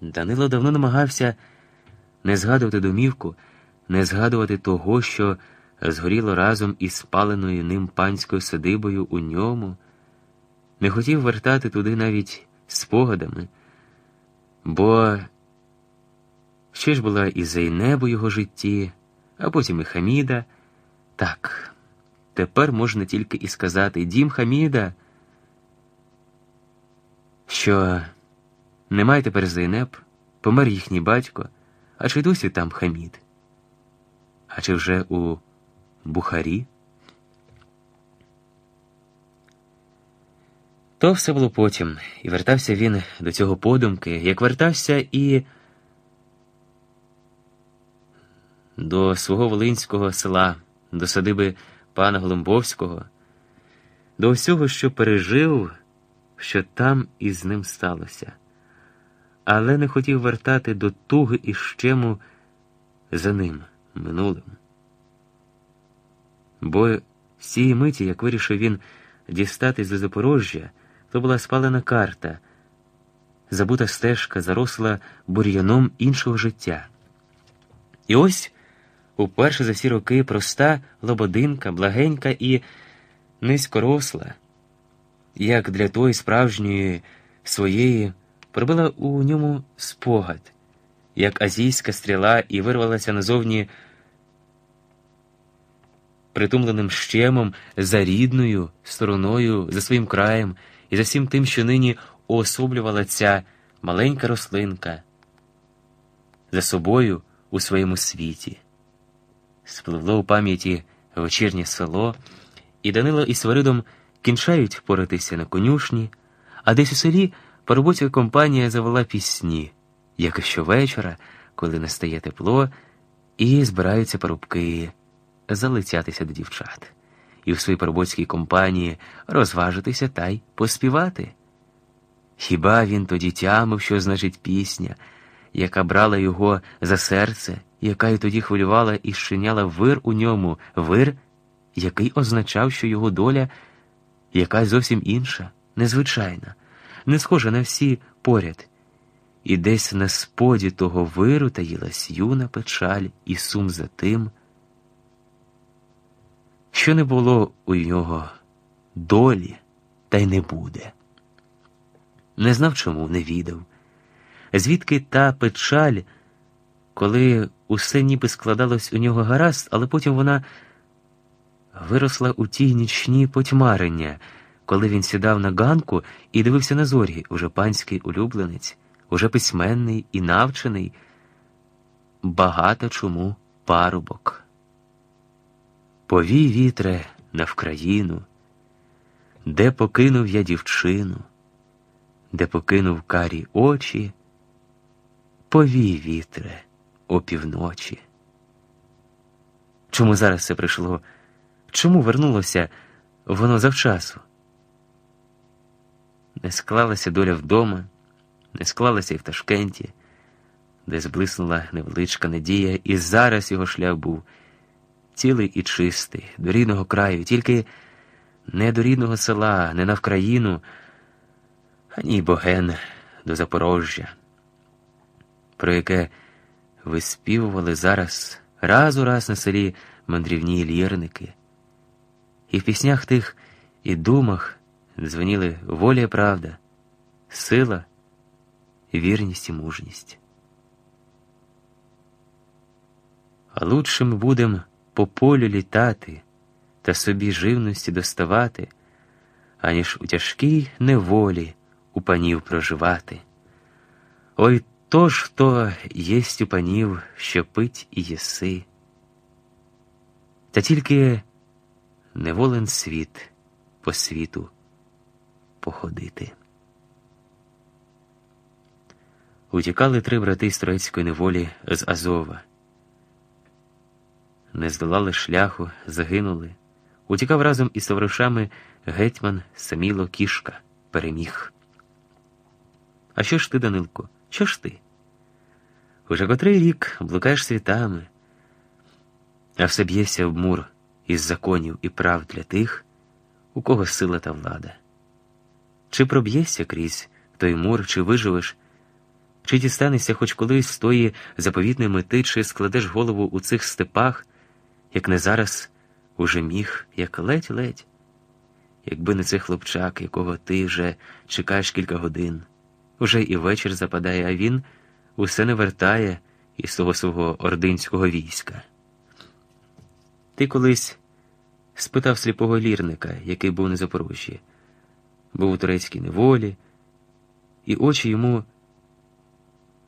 Данило давно намагався не згадувати домівку, не згадувати того, що згоріло разом із спаленою ним панською садибою у ньому, не хотів вертати туди навіть спогадами, бо ще ж була і Зейнеб у його житті, а потім і Хаміда. Так, тепер можна тільки і сказати дім Хаміда, що немає тепер Зейнеб, помер їхній батько, а чи досі там Хамід? А чи вже у Бухарі? То все було потім, і вертався він до цього подумки, як вертався і до свого волинського села, до садиби пана Голомбовського, до всього, що пережив, що там із ним сталося, але не хотів вертати до туги і щему за ним минулим. Бо з цієї миті, як вирішив він дістатись до Запорожжя, то була спалена карта, забута стежка заросла бур'яном іншого життя. І ось уперше за всі роки проста лободинка, благенька і низькоросла, як для тої справжньої своєї, пробила у ньому спогад, як азійська стріла і вирвалася назовні притумленим щемом за рідною стороною, за своїм краєм і за всім тим, що нині уособлювала ця маленька рослинка за собою у своєму світі. Спливло у пам'яті вечірнє село, і Данило із Сваридом кінчають поратися на конюшні, а десь у селі парубоцька компанія завела пісні, як і щовечора, коли настає тепло, і збираються парубки залицятися до дівчат, і в своїй парубоцькій компанії розважитися та й поспівати. Хіба він тоді тямив, що значить пісня, яка брала його за серце, яка й тоді хвилювала і щиняла вир у ньому, вир, який означав, що його доля якась зовсім інша, незвичайна, не схожа на всі поряд. І десь на споді того виру таїлась юна печаль і сум за тим, що не було у нього долі, та й не буде. Не знав чому, не відав. Звідки та печаль, коли усе ніби складалось у нього гаразд, але потім вона виросла у ті нічні потьмарення, коли він сідав на ганку і дивився на зорі, уже панський улюбленець, уже письменний і навчений, багато чому парубок. Повій вітре на Вкраїну, де покинув я дівчину, де покинув карі очі, повій вітре опівночі. Чому зараз це прийшло? Чому вернулося воно завчасу? Не склалася доля вдома, не склалася і в Ташкенті, де зблиснула невеличка надія, і зараз його шлях був цілий і чистий, до рідного краю, тільки не до рідного села, не на Вкраїну, ані боген до Запорожжя, про яке виспівували зараз раз у раз на селі мандрівні лірники. І в піснях тих і думах дзвоніли воля і правда, сила, вірність і мужність. А лучшим будем по полю літати та собі живності доставати, аніж у тяжкій неволі у панів проживати. Ой то ж то єсть у панів, що пить і єси. Та тільки не волен світ по світу походити. Утікали три брати з Троїцької неволі з Азова не здолали шляху, загинули. Утікав разом із товаришами гетьман Саміло Кішка переміг. А що ж ти, Данилко? Що ж ти? Уже котрий рік блукаєш світами, а все б'єшся в мур із законів і прав для тих, у кого сила та влада. Чи проб'єшся крізь той мур, чи виживеш? Чи дістанешся хоч колись з тої заповітної мети, чи складеш голову у цих степах, як не зараз уже міг, як ледь-ледь, якби не цей хлопчак, якого ти вже чекаєш кілька годин, уже і вечір западає, а він усе не вертає із того свого ординського війська. Ти колись спитав сліпого лірника, який був на Запорожжі, був у турецькій неволі, і очі йому